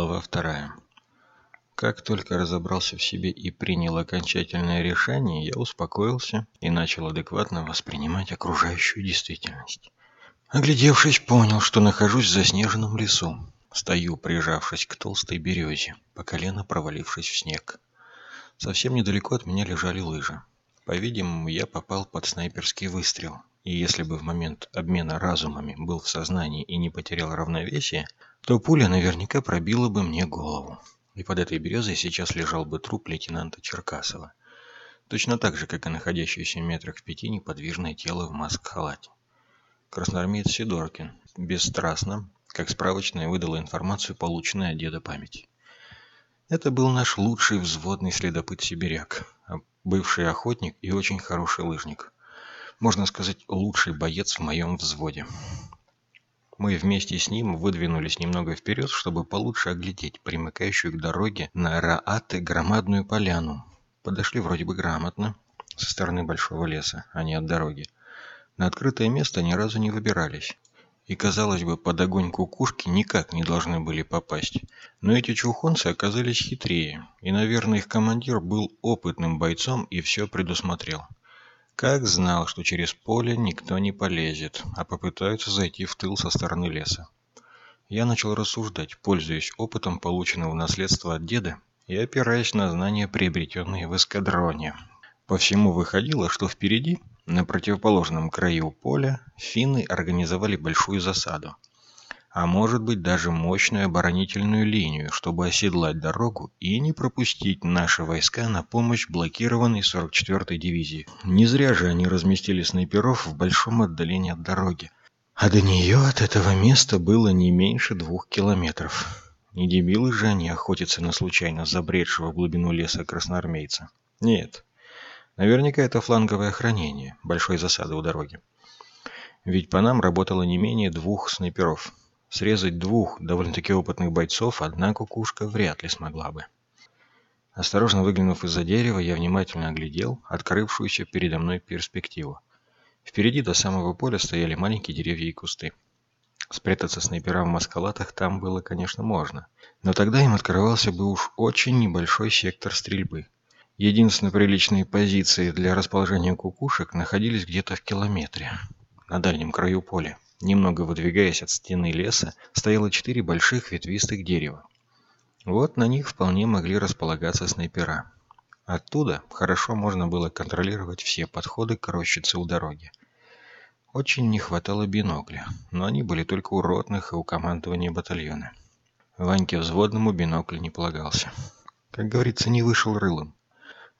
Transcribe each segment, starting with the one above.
Глава вторая. Как только разобрался в себе и принял окончательное решение, я успокоился и начал адекватно воспринимать окружающую действительность. Оглядевшись, понял, что нахожусь в заснеженном лесу. Стою, прижавшись к толстой березе, по колено провалившись в снег. Совсем недалеко от меня лежали лыжи. По-видимому, я попал под снайперский выстрел, и если бы в момент обмена разумами был в сознании и не потерял равновесие, то пуля наверняка пробила бы мне голову. И под этой березой сейчас лежал бы труп лейтенанта Черкасова. Точно так же, как и находящееся метрах в пяти неподвижное тело в маск-халате. Красноармеец Сидоркин бесстрастно, как справочная, выдала информацию, полученную от деда памяти. Это был наш лучший взводный следопыт-сибиряк, бывший охотник и очень хороший лыжник можно сказать, лучший боец в моем взводе. Мы вместе с ним выдвинулись немного вперед, чтобы получше оглядеть примыкающую к дороге на Рааты громадную поляну. Подошли вроде бы грамотно, со стороны большого леса, а не от дороги. На открытое место ни разу не выбирались. И, казалось бы, под огонь кукушки никак не должны были попасть. Но эти чухонцы оказались хитрее, и, наверное, их командир был опытным бойцом и все предусмотрел. Как знал, что через поле никто не полезет, а попытаются зайти в тыл со стороны леса. Я начал рассуждать, пользуясь опытом, полученным в наследство от деда, и опираясь на знания, приобретенные в эскадроне. По всему выходило, что впереди, на противоположном краю поля, финны организовали большую засаду а может быть даже мощную оборонительную линию, чтобы оседлать дорогу и не пропустить наши войска на помощь блокированной 44-й дивизии. Не зря же они разместили снайперов в большом отдалении от дороги. А до нее от этого места было не меньше двух километров. Не дебилы же они охотятся на случайно забредшего в глубину леса красноармейца. Нет. Наверняка это фланговое охранение большой засады у дороги. Ведь по нам работало не менее двух снайперов. Срезать двух довольно-таки опытных бойцов одна кукушка вряд ли смогла бы. Осторожно выглянув из-за дерева, я внимательно оглядел открывшуюся передо мной перспективу. Впереди до самого поля стояли маленькие деревья и кусты. Спрятаться снайперам в маскалатах там было, конечно, можно, но тогда им открывался бы уж очень небольшой сектор стрельбы. Единственные приличные позиции для расположения кукушек находились где-то в километре, на дальнем краю поля. Немного выдвигаясь от стены леса, стояло четыре больших ветвистых дерева. Вот на них вполне могли располагаться снайпера. Оттуда хорошо можно было контролировать все подходы к рощице у дороги. Очень не хватало бинокля, но они были только у ротных и у командования батальона. Ваньке взводному бинокль не полагался. Как говорится, не вышел рылом.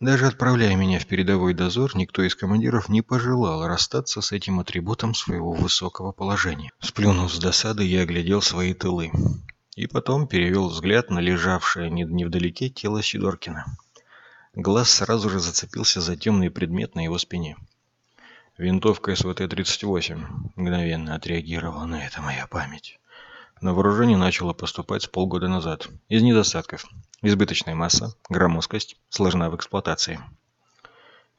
Даже отправляя меня в передовой дозор, никто из командиров не пожелал расстаться с этим атрибутом своего высокого положения. Сплюнув с досады, я оглядел свои тылы. И потом перевел взгляд на лежавшее невдалеке тело Сидоркина. Глаз сразу же зацепился за темный предмет на его спине. Винтовка СВТ-38 мгновенно отреагировала на это моя память. На вооружение начало поступать с полгода назад. Из недостатков. Избыточная масса, громоздкость, сложна в эксплуатации.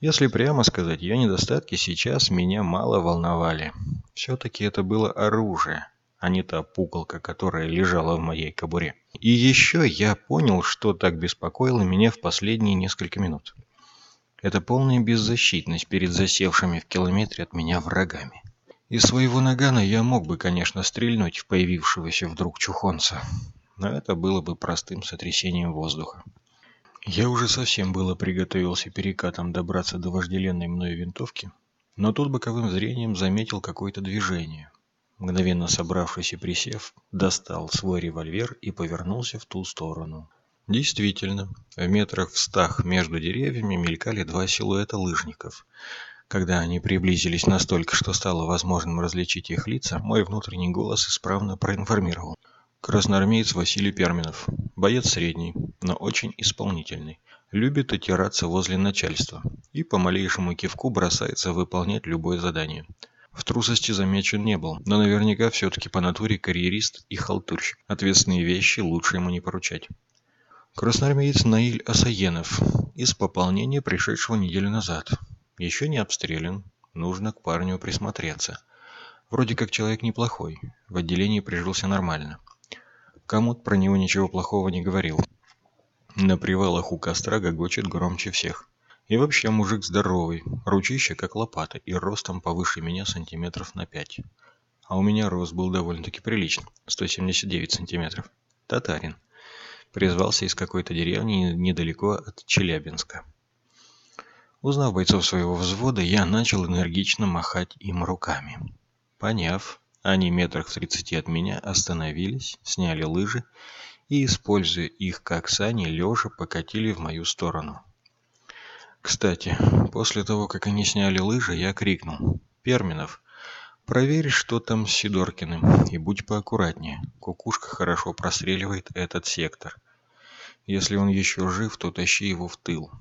Если прямо сказать, ее недостатки сейчас меня мало волновали. Все-таки это было оружие, а не та пуколка, которая лежала в моей кобуре. И еще я понял, что так беспокоило меня в последние несколько минут. Это полная беззащитность перед засевшими в километре от меня врагами. Из своего нагана я мог бы, конечно, стрельнуть в появившегося вдруг чухонца, но это было бы простым сотрясением воздуха. Я уже совсем было приготовился перекатом добраться до вожделенной мною винтовки, но тут боковым зрением заметил какое-то движение. Мгновенно собравшись и присев, достал свой револьвер и повернулся в ту сторону. Действительно, в метрах в стах между деревьями мелькали два силуэта лыжников – когда они приблизились настолько, что стало возможным различить их лица, мой внутренний голос исправно проинформировал. Красноармеец Василий Перминов. Боец средний, но очень исполнительный. Любит отираться возле начальства и по малейшему кивку бросается выполнять любое задание. В трусости замечен не был, но наверняка все-таки по натуре карьерист и халтурщик. Ответственные вещи лучше ему не поручать. Красноармеец Наиль Асаенов из пополнения, пришедшего неделю назад. Еще не обстрелян. Нужно к парню присмотреться. Вроде как человек неплохой. В отделении прижился нормально. Комод про него ничего плохого не говорил. На привалах у костра гогочет громче всех. И вообще мужик здоровый, ручище как лопата и ростом повыше меня сантиметров на пять. А у меня рост был довольно-таки приличный, 179 сантиметров. Татарин. Призвался из какой-то деревни недалеко от Челябинска. Узнав бойцов своего взвода, я начал энергично махать им руками. Поняв, они метрах в тридцати от меня остановились, сняли лыжи и, используя их как сани, лежа покатили в мою сторону. Кстати, после того, как они сняли лыжи, я крикнул. «Перминов, проверь, что там с Сидоркиным, и будь поаккуратнее. Кукушка хорошо простреливает этот сектор. Если он еще жив, то тащи его в тыл.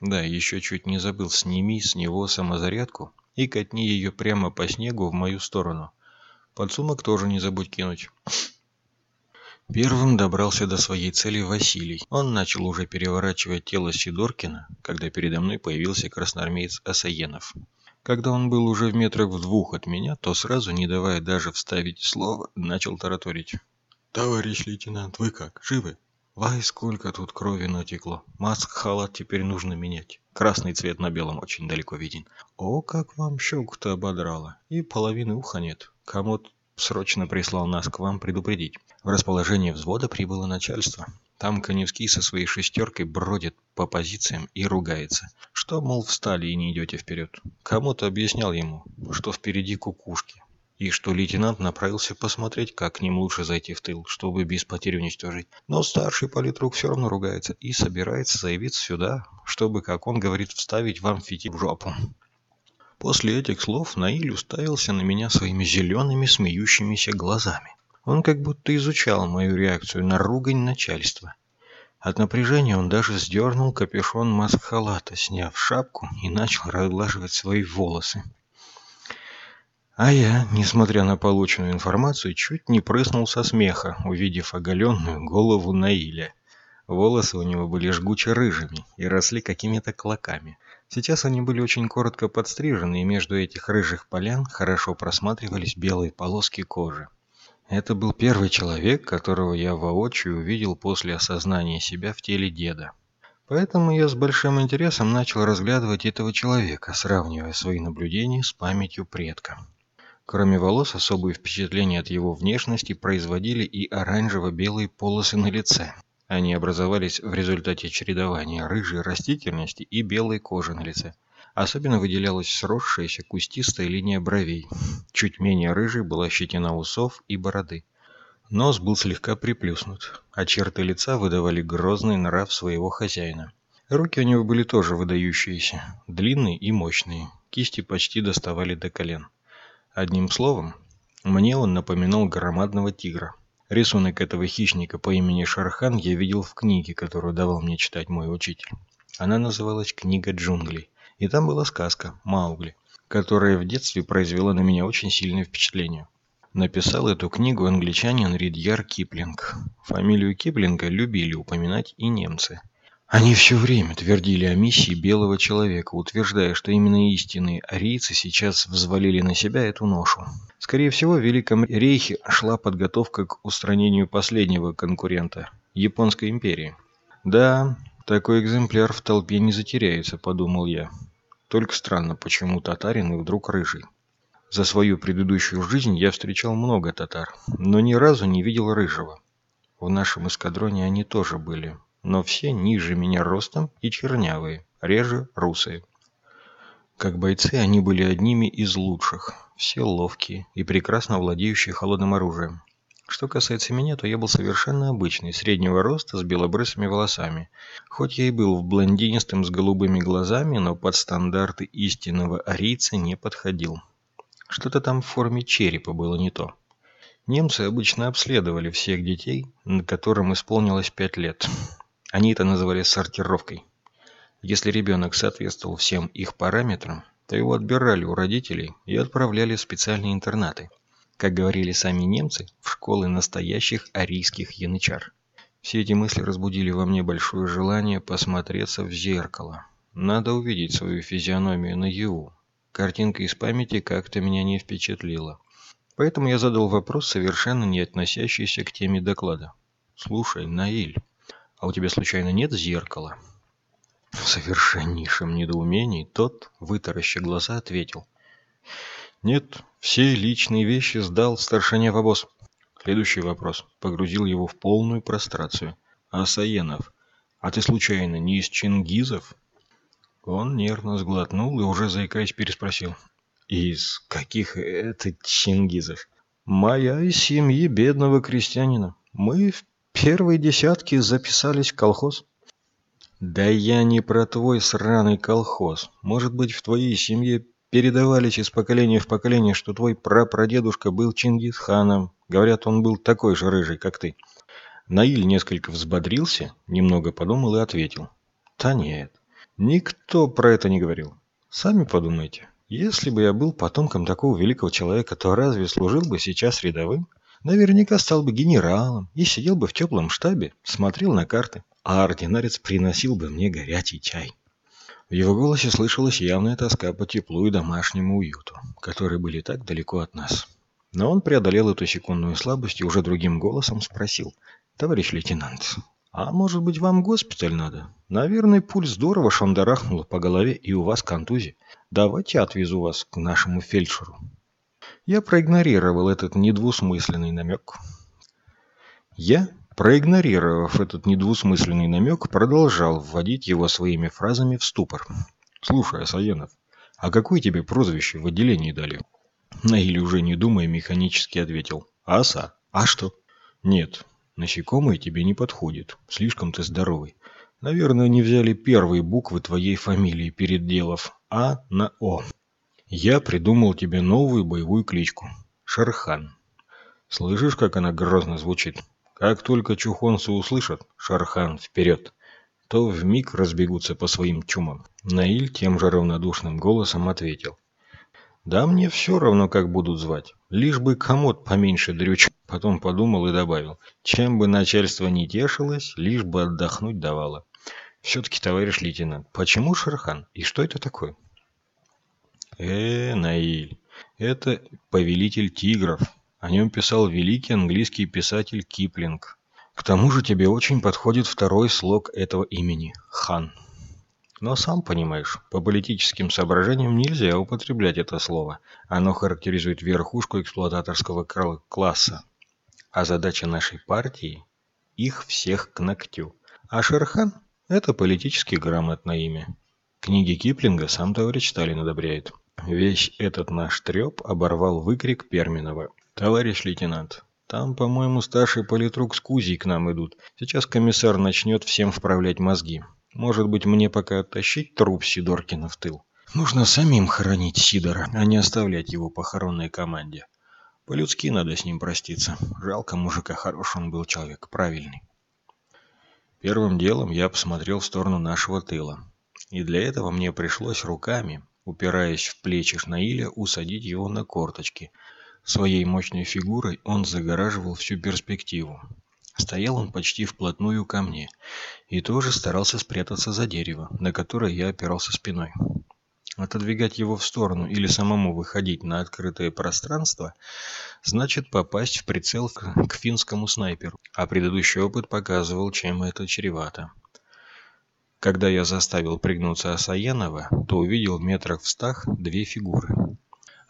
Да, еще чуть не забыл, сними с него самозарядку и катни ее прямо по снегу в мою сторону. Подсумок тоже не забудь кинуть». Первым добрался до своей цели Василий. Он начал уже переворачивать тело Сидоркина, когда передо мной появился красноармеец Асаенов. Когда он был уже в метрах в двух от меня, то сразу, не давая даже вставить слово, начал тараторить. «Товарищ лейтенант, вы как, живы?» «Вай, сколько тут крови натекло. Маск-халат теперь нужно менять. Красный цвет на белом очень далеко виден. О, как вам щеку-то ободрало. И половины уха нет. Комод срочно прислал нас к вам предупредить. В расположение взвода прибыло начальство. Там Коневский со своей шестеркой бродит по позициям и ругается. Что, мол, встали и не идете вперед. Кому-то объяснял ему, что впереди кукушки. И что лейтенант направился посмотреть, как к ним лучше зайти в тыл, чтобы без потерь уничтожить. Но старший политрук все равно ругается и собирается заявиться сюда, чтобы, как он говорит, вставить вам фитиль в жопу. После этих слов Наиль уставился на меня своими зелеными смеющимися глазами. Он как будто изучал мою реакцию на ругань начальства. От напряжения он даже сдернул капюшон маск-халата, сняв шапку и начал разглаживать свои волосы. А я, несмотря на полученную информацию, чуть не прыснул со смеха, увидев оголенную голову Наиля. Волосы у него были жгуче рыжими и росли какими-то клоками. Сейчас они были очень коротко подстрижены, и между этих рыжих полян хорошо просматривались белые полоски кожи. Это был первый человек, которого я воочию увидел после осознания себя в теле деда. Поэтому я с большим интересом начал разглядывать этого человека, сравнивая свои наблюдения с памятью предка. Кроме волос, особые впечатления от его внешности производили и оранжево-белые полосы на лице. Они образовались в результате чередования рыжей растительности и белой кожи на лице. Особенно выделялась сросшаяся кустистая линия бровей. Чуть менее рыжей была щетина усов и бороды. Нос был слегка приплюснут, а черты лица выдавали грозный нрав своего хозяина. Руки у него были тоже выдающиеся, длинные и мощные, кисти почти доставали до колен. Одним словом, мне он напоминал громадного тигра. Рисунок этого хищника по имени Шархан я видел в книге, которую давал мне читать мой учитель. Она называлась «Книга джунглей». И там была сказка «Маугли», которая в детстве произвела на меня очень сильное впечатление. Написал эту книгу англичанин Ридьяр Киплинг. Фамилию Киплинга любили упоминать и немцы – они все время твердили о миссии белого человека, утверждая, что именно истинные арийцы сейчас взвалили на себя эту ношу. Скорее всего, в Великом Рейхе шла подготовка к устранению последнего конкурента – Японской империи. «Да, такой экземпляр в толпе не затеряется», – подумал я. Только странно, почему татарин и вдруг рыжий. За свою предыдущую жизнь я встречал много татар, но ни разу не видел рыжего. В нашем эскадроне они тоже были, но все ниже меня ростом и чернявые, реже русые. Как бойцы они были одними из лучших, все ловкие и прекрасно владеющие холодным оружием. Что касается меня, то я был совершенно обычный, среднего роста, с белобрысыми волосами. Хоть я и был в блондинистом с голубыми глазами, но под стандарты истинного арийца не подходил. Что-то там в форме черепа было не то. Немцы обычно обследовали всех детей, которым исполнилось пять лет. Они это называли сортировкой. Если ребенок соответствовал всем их параметрам, то его отбирали у родителей и отправляли в специальные интернаты. Как говорили сами немцы, в школы настоящих арийских янычар. Все эти мысли разбудили во мне большое желание посмотреться в зеркало. Надо увидеть свою физиономию наяву. Картинка из памяти как-то меня не впечатлила. Поэтому я задал вопрос, совершенно не относящийся к теме доклада. Слушай, Наиль, а у тебя случайно нет зеркала? В совершеннейшем недоумении тот, вытаращив глаза, ответил. Нет, все личные вещи сдал старшине в обоз. Следующий вопрос погрузил его в полную прострацию. Асаенов, а ты случайно не из Чингизов? Он нервно сглотнул и уже заикаясь переспросил. Из каких это Чингизов? Моя из семьи бедного крестьянина. Мы в первые десятки записались в колхоз. Да я не про твой сраный колхоз. Может быть, в твоей семье передавались из поколения в поколение, что твой прапрадедушка был Чингисханом. Говорят, он был такой же рыжий, как ты. Наиль несколько взбодрился, немного подумал и ответил. Да нет, никто про это не говорил. Сами подумайте. Если бы я был потомком такого великого человека, то разве служил бы сейчас рядовым? Наверняка стал бы генералом и сидел бы в теплом штабе, смотрел на карты, а ординарец приносил бы мне горячий чай. В его голосе слышалась явная тоска по теплу и домашнему уюту, которые были так далеко от нас. Но он преодолел эту секундную слабость и уже другим голосом спросил. «Товарищ лейтенант, а может быть вам госпиталь надо? Наверное, пуль здорово шандарахнула по голове и у вас контузия. Давайте отвезу вас к нашему фельдшеру». Я проигнорировал этот недвусмысленный намек. Я, проигнорировав этот недвусмысленный намек, продолжал вводить его своими фразами в ступор. «Слушай, Асаенов, а какое тебе прозвище в отделении дали?» Наиль, уже не думая, механически ответил. «Аса. А что?» «Нет, насекомые тебе не подходит. Слишком ты здоровый. Наверное, не взяли первые буквы твоей фамилии перед делов. А на О. Я придумал тебе новую боевую кличку. Шархан. Слышишь, как она грозно звучит? Как только чухонцы услышат «Шархан, вперед!», то вмиг разбегутся по своим чумам. Наиль тем же равнодушным голосом ответил. Да мне все равно, как будут звать. Лишь бы комод поменьше дрючил. Потом подумал и добавил. Чем бы начальство не тешилось, лишь бы отдохнуть давало. Все-таки, товарищ лейтенант, почему Шерхан? И что это такое? Э, Наиль, это повелитель тигров. О нем писал великий английский писатель Киплинг. К тому же тебе очень подходит второй слог этого имени – Хан. Но сам понимаешь, по политическим соображениям нельзя употреблять это слово. Оно характеризует верхушку эксплуататорского класса. А задача нашей партии – их всех к ногтю. А Шерхан – это политически грамотное имя. Книги Киплинга сам товарищ Сталин одобряет. Весь этот наш треп оборвал выкрик Перминова. «Товарищ лейтенант, там, по-моему, старший политрук с Кузей к нам идут. Сейчас комиссар начнет всем вправлять мозги. Может быть, мне пока оттащить труп Сидоркина в тыл? Нужно самим хоронить Сидора, а не оставлять его похоронной команде. По-людски надо с ним проститься. Жалко мужика, хороший он был человек, правильный. Первым делом я посмотрел в сторону нашего тыла. И для этого мне пришлось руками, упираясь в плечи Шнаиля, усадить его на корточки. Своей мощной фигурой он загораживал всю перспективу. Стоял он почти вплотную ко мне и тоже старался спрятаться за дерево, на которое я опирался спиной. Отодвигать его в сторону или самому выходить на открытое пространство значит попасть в прицел к, финскому снайперу, а предыдущий опыт показывал, чем это чревато. Когда я заставил пригнуться Асаенова, то увидел в метрах в стах две фигуры.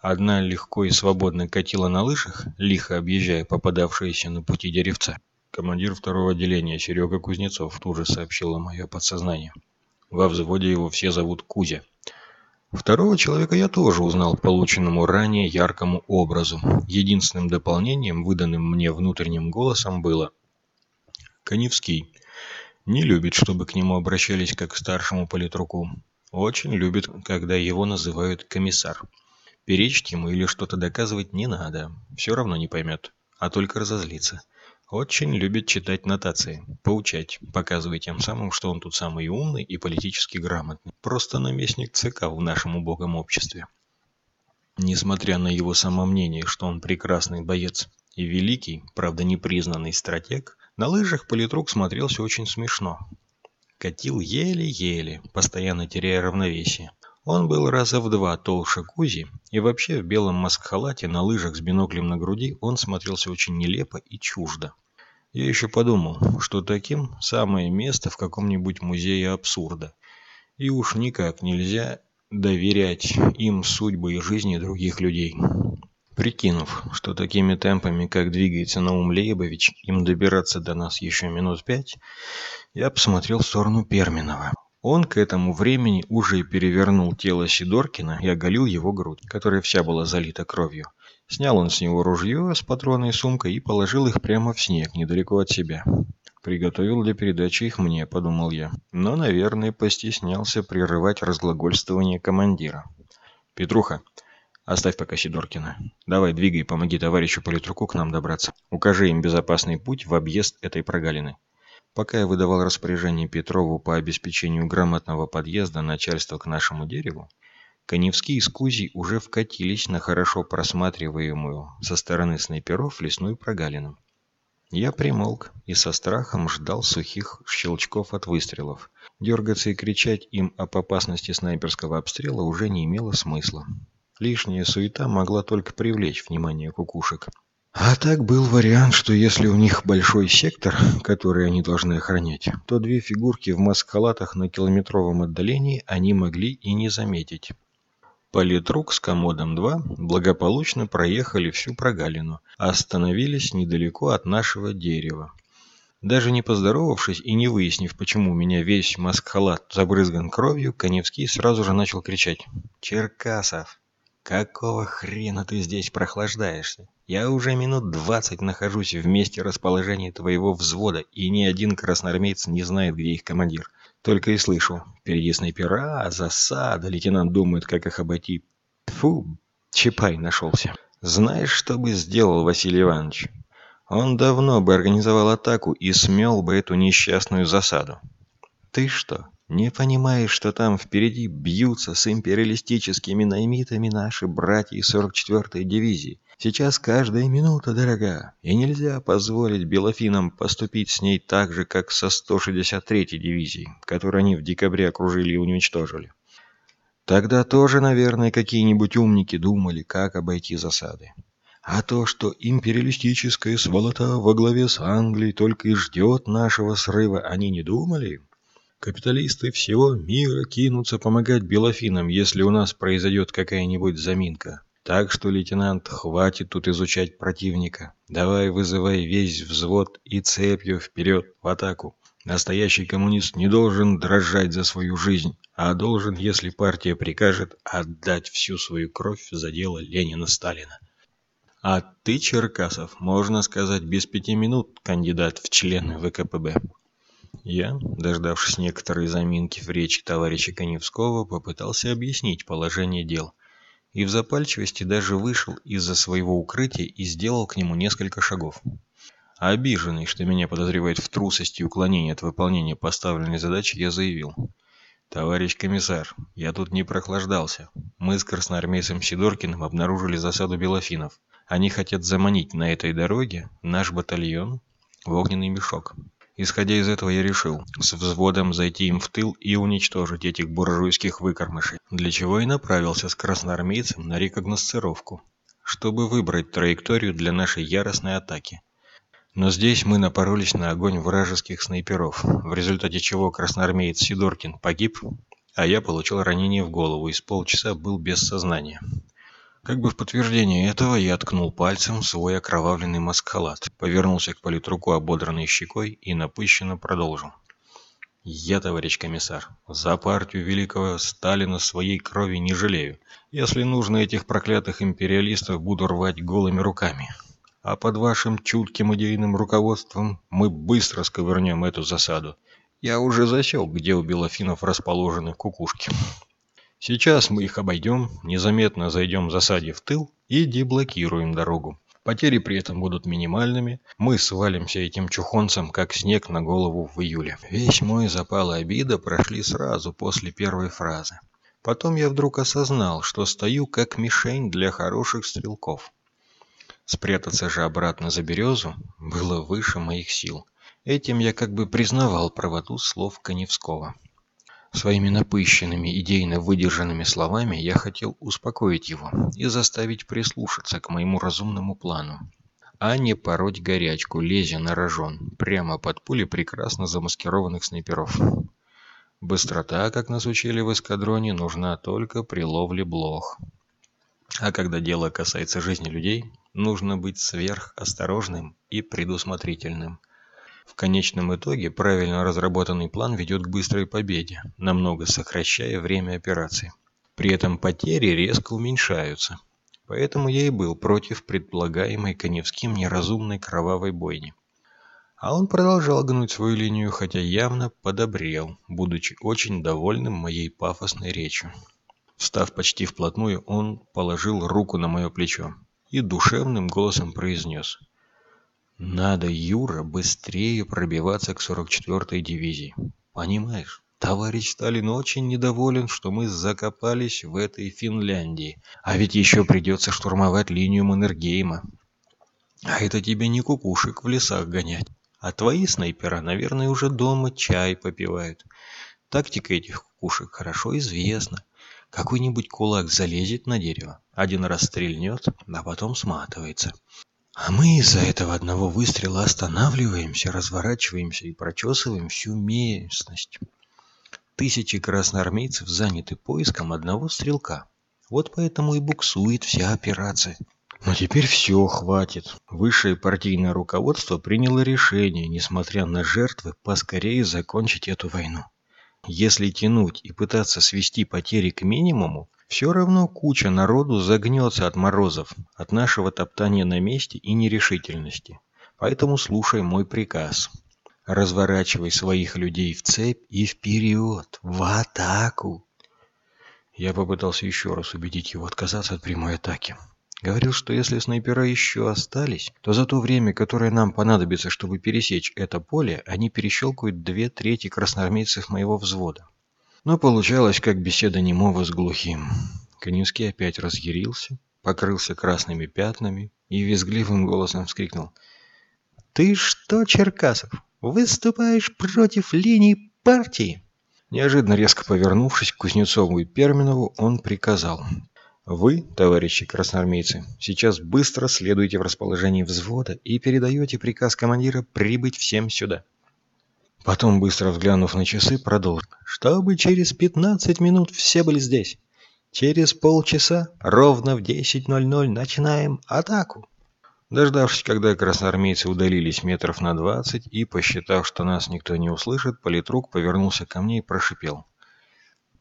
Одна легко и свободно катила на лыжах, лихо объезжая попадавшиеся на пути деревца. Командир второго отделения Серега Кузнецов тут же сообщило мое подсознание. Во взводе его все зовут Кузя. Второго человека я тоже узнал по полученному ранее яркому образу. Единственным дополнением, выданным мне внутренним голосом, было «Коневский. Не любит, чтобы к нему обращались как к старшему политруку. Очень любит, когда его называют комиссар. Перечить ему или что-то доказывать не надо. Все равно не поймет, а только разозлится. Очень любит читать нотации, поучать, показывая тем самым, что он тут самый умный и политически грамотный. Просто наместник ЦК в нашем убогом обществе. Несмотря на его самомнение, что он прекрасный боец и великий, правда непризнанный стратег, на лыжах политрук смотрелся очень смешно. Катил еле-еле, постоянно теряя равновесие. Он был раза в два толще Кузи, и вообще в белом маскхалате на лыжах с биноклем на груди он смотрелся очень нелепо и чуждо. Я еще подумал, что таким самое место в каком-нибудь музее абсурда. И уж никак нельзя доверять им судьбы и жизни других людей. Прикинув, что такими темпами, как двигается Наум Лейбович, им добираться до нас еще минут пять, я посмотрел в сторону Перминова. Он к этому времени уже перевернул тело Сидоркина и оголил его грудь, которая вся была залита кровью. Снял он с него ружье с патронной сумкой и положил их прямо в снег, недалеко от себя. Приготовил для передачи их мне, подумал я. Но, наверное, постеснялся прерывать разглагольствование командира. «Петруха, оставь пока Сидоркина. Давай, двигай, помоги товарищу политруку к нам добраться. Укажи им безопасный путь в объезд этой прогалины». Пока я выдавал распоряжение Петрову по обеспечению грамотного подъезда начальства к нашему дереву, Коневский и Скузий уже вкатились на хорошо просматриваемую со стороны снайперов лесную прогалину. Я примолк и со страхом ждал сухих щелчков от выстрелов. Дергаться и кричать им об опасности снайперского обстрела уже не имело смысла. Лишняя суета могла только привлечь внимание кукушек. А так был вариант, что если у них большой сектор, который они должны охранять, то две фигурки в маскалатах на километровом отдалении они могли и не заметить. Политрук с комодом-2 благополучно проехали всю прогалину, а остановились недалеко от нашего дерева. Даже не поздоровавшись и не выяснив, почему у меня весь маскхалат забрызган кровью, Коневский сразу же начал кричать. «Черкасов, какого хрена ты здесь прохлаждаешься? Я уже минут двадцать нахожусь в месте расположения твоего взвода, и ни один красноармеец не знает, где их командир. Только и слышу. Впереди снайпера, засада, лейтенант думает, как их обойти. Фу, Чапай нашелся. Знаешь, что бы сделал Василий Иванович? Он давно бы организовал атаку и смел бы эту несчастную засаду. Ты что, не понимаешь, что там впереди бьются с империалистическими наймитами наши братья из 44-й дивизии? Сейчас каждая минута дорога, и нельзя позволить белофинам поступить с ней так же, как со 163-й дивизией, которую они в декабре окружили и уничтожили. Тогда тоже, наверное, какие-нибудь умники думали, как обойти засады. А то, что империалистическая сволота во главе с Англией только и ждет нашего срыва, они не думали? Капиталисты всего мира кинутся помогать белофинам, если у нас произойдет какая-нибудь заминка. Так что, лейтенант, хватит тут изучать противника. Давай вызывай весь взвод и цепью вперед в атаку. Настоящий коммунист не должен дрожать за свою жизнь, а должен, если партия прикажет, отдать всю свою кровь за дело Ленина-Сталина. А ты, Черкасов, можно сказать, без пяти минут кандидат в члены ВКПБ. Я, дождавшись некоторой заминки в речи товарища Коневского, попытался объяснить положение дел – и в запальчивости даже вышел из-за своего укрытия и сделал к нему несколько шагов. Обиженный, что меня подозревают в трусости и уклонении от выполнения поставленной задачи, я заявил. «Товарищ комиссар, я тут не прохлаждался. Мы с красноармейцем Сидоркиным обнаружили засаду белофинов. Они хотят заманить на этой дороге наш батальон в огненный мешок. Исходя из этого я решил с взводом зайти им в тыл и уничтожить этих буржуйских выкормышей, для чего и направился с красноармейцем на рекогносцировку, чтобы выбрать траекторию для нашей яростной атаки. Но здесь мы напоролись на огонь вражеских снайперов, в результате чего красноармеец Сидоркин погиб, а я получил ранение в голову и с полчаса был без сознания. Как бы в подтверждение этого я ткнул пальцем в свой окровавленный маскхалат, повернулся к политруку ободранной щекой и напыщенно продолжил. Я, товарищ комиссар, за партию великого Сталина своей крови не жалею. Если нужно этих проклятых империалистов буду рвать голыми руками. А под вашим чутким идейным руководством мы быстро сковырнем эту засаду. Я уже засек, где у белофинов расположены кукушки. Сейчас мы их обойдем, незаметно зайдем в засаде в тыл и деблокируем дорогу. Потери при этом будут минимальными. Мы свалимся этим чухонцам, как снег на голову в июле. Весь мой запал и обида прошли сразу после первой фразы. Потом я вдруг осознал, что стою как мишень для хороших стрелков. Спрятаться же обратно за березу было выше моих сил. Этим я как бы признавал правоту слов Коневского. Своими напыщенными, идейно выдержанными словами я хотел успокоить его и заставить прислушаться к моему разумному плану. а не пороть горячку, лезя на рожон, прямо под пули прекрасно замаскированных снайперов. Быстрота, как нас учили в эскадроне, нужна только при ловле блох. А когда дело касается жизни людей, нужно быть сверхосторожным и предусмотрительным. В конечном итоге правильно разработанный план ведет к быстрой победе, намного сокращая время операции. При этом потери резко уменьшаются. Поэтому я и был против предполагаемой Коневским неразумной кровавой бойни. А он продолжал гнуть свою линию, хотя явно подобрел, будучи очень довольным моей пафосной речью. Встав почти вплотную, он положил руку на мое плечо и душевным голосом произнес. «Надо, Юра, быстрее пробиваться к 44-й дивизии. Понимаешь, товарищ Сталин очень недоволен, что мы закопались в этой Финляндии. А ведь еще придется штурмовать линию Маннергейма. А это тебе не кукушек в лесах гонять. А твои снайпера, наверное, уже дома чай попивают. Тактика этих кукушек хорошо известна. Какой-нибудь кулак залезет на дерево, один раз стрельнет, а потом сматывается. А мы из-за этого одного выстрела останавливаемся, разворачиваемся и прочесываем всю местность. Тысячи красноармейцев заняты поиском одного стрелка. Вот поэтому и буксует вся операция. Но теперь все, хватит. Высшее партийное руководство приняло решение, несмотря на жертвы, поскорее закончить эту войну. Если тянуть и пытаться свести потери к минимуму, все равно куча народу загнется от морозов, от нашего топтания на месте и нерешительности. Поэтому слушай мой приказ. Разворачивай своих людей в цепь и вперед, в атаку. Я попытался еще раз убедить его отказаться от прямой атаки. Говорил, что если снайпера еще остались, то за то время, которое нам понадобится, чтобы пересечь это поле, они перещелкают две трети красноармейцев моего взвода. Но получалось, как беседа немого с глухим. Коневский опять разъярился, покрылся красными пятнами и визгливым голосом вскрикнул. «Ты что, Черкасов, выступаешь против линии партии?» Неожиданно резко повернувшись к Кузнецову и Перминову, он приказал. Вы, товарищи красноармейцы, сейчас быстро следуете в расположении взвода и передаете приказ командира прибыть всем сюда. Потом, быстро взглянув на часы, продолжил. Чтобы через 15 минут все были здесь. Через полчаса, ровно в 10.00, начинаем атаку. Дождавшись, когда красноармейцы удалились метров на 20 и, посчитав, что нас никто не услышит, политрук повернулся ко мне и прошипел.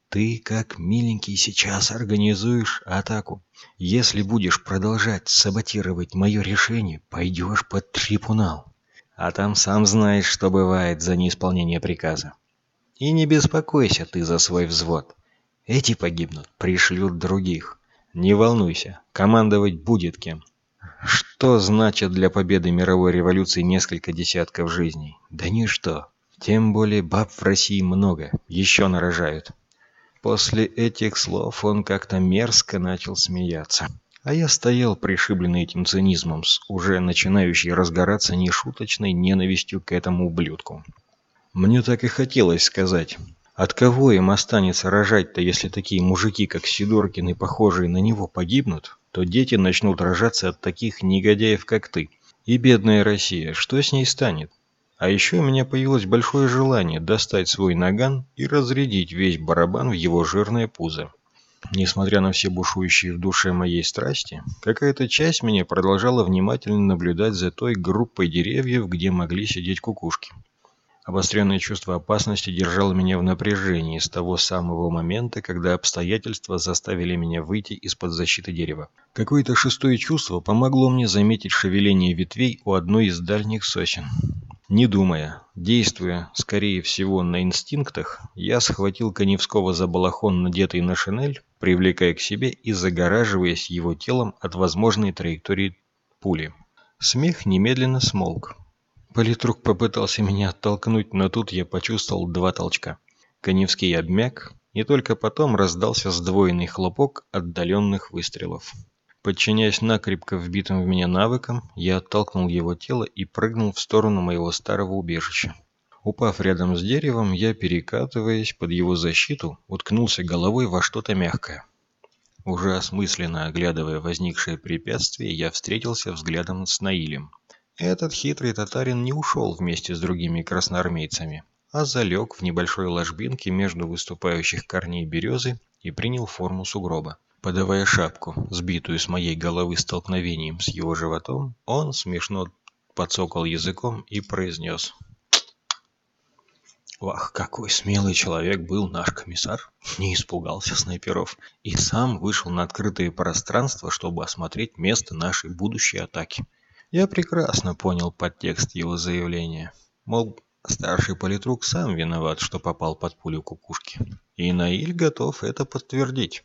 Ты, как миленький, сейчас организуешь атаку. Если будешь продолжать саботировать мое решение, пойдешь под трибунал. А там сам знаешь, что бывает за неисполнение приказа. И не беспокойся ты за свой взвод. Эти погибнут, пришлют других. Не волнуйся, командовать будет кем. Что значит для победы мировой революции несколько десятков жизней? Да ничто. Тем более баб в России много, еще нарожают. После этих слов он как-то мерзко начал смеяться. А я стоял пришибленный этим цинизмом, с уже начинающей разгораться нешуточной ненавистью к этому ублюдку. Мне так и хотелось сказать. От кого им останется рожать-то, если такие мужики, как Сидоркин и похожие на него, погибнут, то дети начнут рожаться от таких негодяев, как ты. И бедная Россия, что с ней станет? А еще у меня появилось большое желание достать свой наган и разрядить весь барабан в его жирное пузо. Несмотря на все бушующие в душе моей страсти, какая-то часть меня продолжала внимательно наблюдать за той группой деревьев, где могли сидеть кукушки. Обостренное чувство опасности держало меня в напряжении с того самого момента, когда обстоятельства заставили меня выйти из-под защиты дерева. Какое-то шестое чувство помогло мне заметить шевеление ветвей у одной из дальних сосен. Не думая, действуя, скорее всего, на инстинктах, я схватил Коневского за балахон, надетый на шинель, привлекая к себе и загораживаясь его телом от возможной траектории пули. Смех немедленно смолк. Политрук попытался меня оттолкнуть, но тут я почувствовал два толчка. Коневский обмяк, и только потом раздался сдвоенный хлопок отдаленных выстрелов. Подчиняясь накрепко вбитым в меня навыкам, я оттолкнул его тело и прыгнул в сторону моего старого убежища. Упав рядом с деревом, я, перекатываясь под его защиту, уткнулся головой во что-то мягкое. Уже осмысленно оглядывая возникшее препятствие, я встретился взглядом с Наилем. Этот хитрый татарин не ушел вместе с другими красноармейцами, а залег в небольшой ложбинке между выступающих корней березы и принял форму сугроба. Подавая шапку, сбитую с моей головы столкновением с его животом, он смешно подсокал языком и произнес. Вах, какой смелый человек был наш комиссар. Не испугался снайперов и сам вышел на открытое пространство, чтобы осмотреть место нашей будущей атаки. Я прекрасно понял подтекст его заявления. Мол, старший политрук сам виноват, что попал под пулю кукушки. И Наиль готов это подтвердить.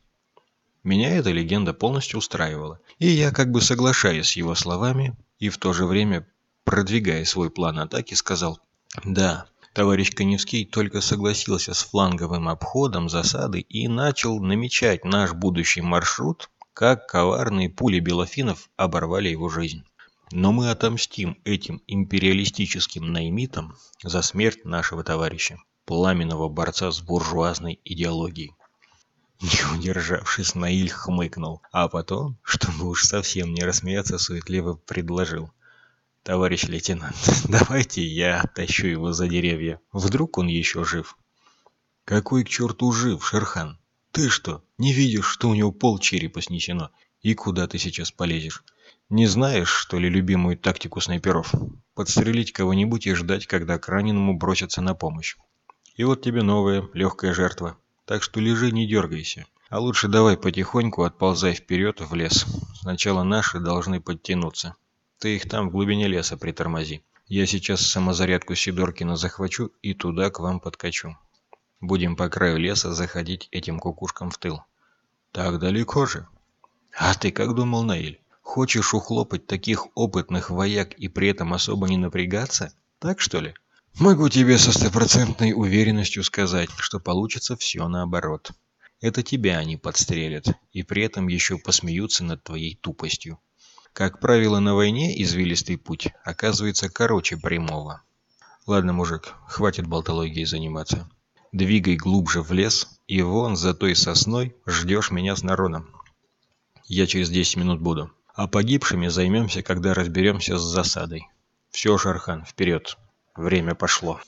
Меня эта легенда полностью устраивала, и я, как бы соглашаясь с его словами и в то же время продвигая свой план атаки, сказал «Да, товарищ Коневский только согласился с фланговым обходом засады и начал намечать наш будущий маршрут, как коварные пули белофинов оборвали его жизнь. Но мы отомстим этим империалистическим наймитам за смерть нашего товарища, пламенного борца с буржуазной идеологией. Не удержавшись, Наиль хмыкнул, а потом, чтобы уж совсем не рассмеяться, суетливо предложил. «Товарищ лейтенант, давайте я тащу его за деревья. Вдруг он еще жив?» «Какой к черту жив, Шерхан? Ты что, не видишь, что у него пол черепа снесено? И куда ты сейчас полезешь? Не знаешь, что ли, любимую тактику снайперов? Подстрелить кого-нибудь и ждать, когда к раненому бросятся на помощь. И вот тебе новая, легкая жертва. Так что лежи, не дергайся. А лучше давай потихоньку отползай вперед в лес. Сначала наши должны подтянуться. Ты их там в глубине леса притормози. Я сейчас самозарядку Сидоркина захвачу и туда к вам подкачу. Будем по краю леса заходить этим кукушкам в тыл. Так далеко же. А ты как думал, Наиль? Хочешь ухлопать таких опытных вояк и при этом особо не напрягаться? Так что ли? Могу тебе со стопроцентной уверенностью сказать, что получится все наоборот. Это тебя они подстрелят и при этом еще посмеются над твоей тупостью. Как правило, на войне извилистый путь оказывается короче прямого. Ладно, мужик, хватит болтологией заниматься. Двигай глубже в лес, и вон за той сосной ждешь меня с народом. Я через 10 минут буду. А погибшими займемся, когда разберемся с засадой. Все, Шархан, вперед. Время пошло.